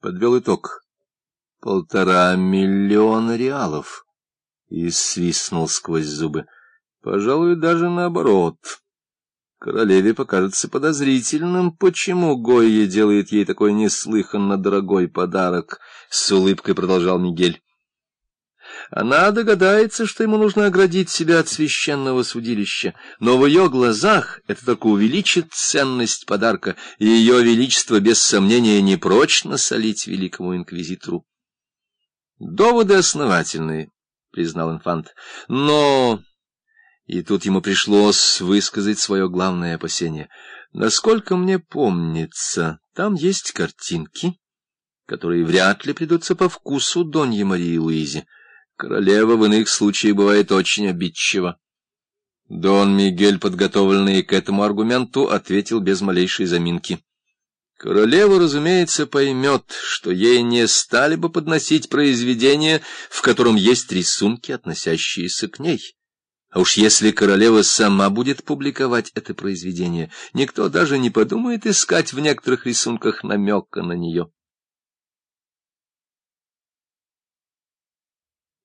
подвел итог. Полтора миллиона реалов. И свистнул сквозь зубы. Пожалуй, даже наоборот. Королеве покажется подозрительным, почему Гойе делает ей такой неслыханно дорогой подарок, — с улыбкой продолжал Мигель. Она догадается, что ему нужно оградить себя от священного судилища, но в ее глазах это только увеличит ценность подарка, и ее величество, без сомнения, не прочно солить великому инквизитору. Доводы основательные, — признал инфант, — но... И тут ему пришлось высказать свое главное опасение. Насколько мне помнится, там есть картинки, которые вряд ли придутся по вкусу Донье Марии Луизе. Королева в иных случаях бывает очень обидчива. Дон Мигель, подготовленный к этому аргументу, ответил без малейшей заминки. Королева, разумеется, поймет, что ей не стали бы подносить произведение, в котором есть рисунки, относящиеся к ней. А уж если королева сама будет публиковать это произведение, никто даже не подумает искать в некоторых рисунках намека на нее.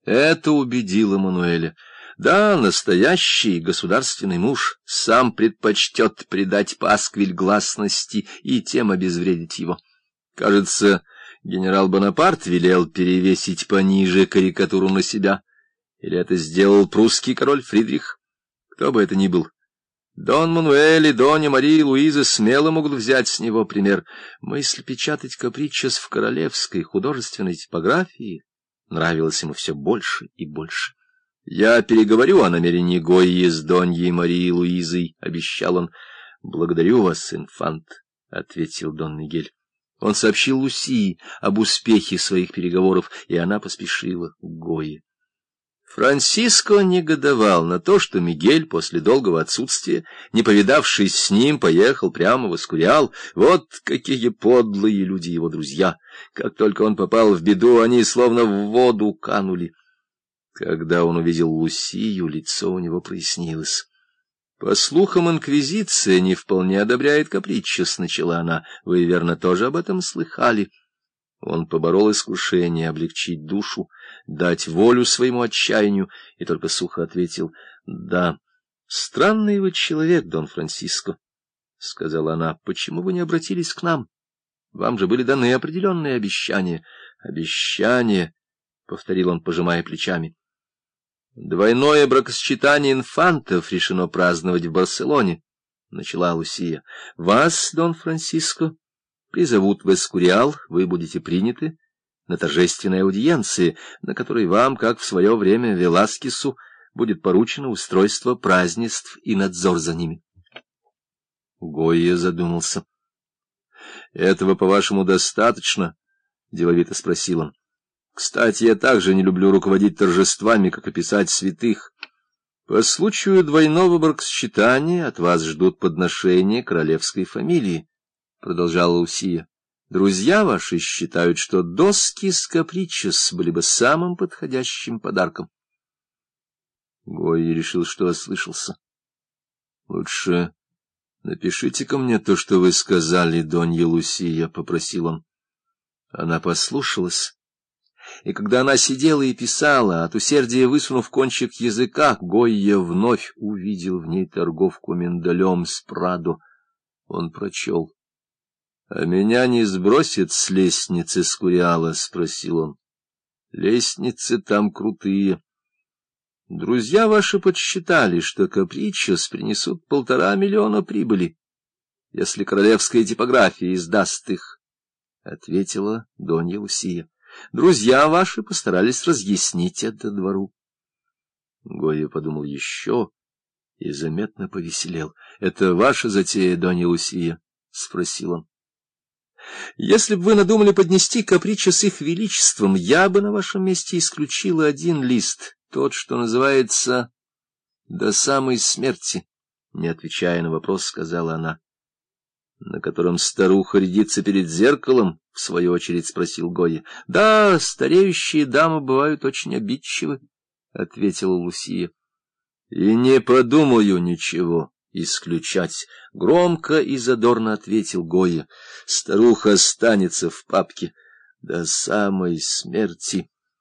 Это убедило Мануэля. Да, настоящий государственный муж сам предпочтет придать пасквиль гласности и тем обезвредить его. Кажется, генерал Бонапарт велел перевесить пониже карикатуру на себя. Или это сделал прусский король Фридрих? Кто бы это ни был. Дон Мануэль и Донья Мария Луиза смело могут взять с него пример. Мысль печатать капричес в королевской художественной типографии нравилось ему все больше и больше. — Я переговорю о намерении Гойи с Доньей Марией Луизой, — обещал он. — Благодарю вас, инфант, — ответил Дон Мигель. Он сообщил Лусии об успехе своих переговоров, и она поспешила к Гойе. Франсиско негодовал на то, что Мигель после долгого отсутствия, не повидавшись с ним, поехал прямо в Искуриал. Вот какие подлые люди его друзья! Как только он попал в беду, они словно в воду канули. Когда он увидел Лусию, лицо у него прояснилось. По слухам, инквизиция не вполне одобряет капричес, начала она. Вы, верно, тоже об этом слыхали? Он поборол искушение облегчить душу, дать волю своему отчаянию, и только сухо ответил «Да». «Странный вы человек, Дон Франциско», — сказала она. «Почему вы не обратились к нам? Вам же были даны определенные обещания». «Обещания», — повторил он, пожимая плечами. «Двойное бракосчитание инфантов решено праздновать в Барселоне», — начала Лусия. «Вас, Дон Франциско, призовут в Эскуриал, вы будете приняты на торжественной аудиенции, на которой вам, как в свое время Веласкесу, будет поручено устройство празднеств и надзор за ними. Гойя задумался. — Этого, по-вашему, достаточно? — деловито спросил он. — Кстати, я также не люблю руководить торжествами, как описать святых. По случаю двойного бракосчитания от вас ждут подношения королевской фамилии продолжала Усия. Друзья ваши считают, что доски с капричес были бы самым подходящим подарком. Гой решил, что ослышался. — Лучше напишите ко мне то, что вы сказали, Донья Лусия, — попросил он. Она послушалась. И когда она сидела и писала, от усердия высунув кончик языка, Гойя вновь увидел в ней торговку миндалем с Прадо. Он прочел. — А меня не сбросит с лестницы Скуриала? — спросил он. — Лестницы там крутые. Друзья ваши подсчитали, что капричес принесут полтора миллиона прибыли, если королевская типография издаст их, — ответила Донья Лусия. Друзья ваши постарались разъяснить это двору. Гоя подумал еще и заметно повеселел. — Это ваша затея, Донья Лусия? — спросил он. Если бы вы надумали поднести каприча с их величеством, я бы на вашем месте исключила один лист, тот, что называется «До самой смерти», — не отвечая на вопрос, сказала она. — На котором старуха рядится перед зеркалом, — в свою очередь спросил Гоя. — Да, стареющие дамы бывают очень обидчивы, — ответила Лусия. — И не подумаю ничего исключать. Громко и задорно ответил Гоя. Старуха останется в папке. до самой смерти.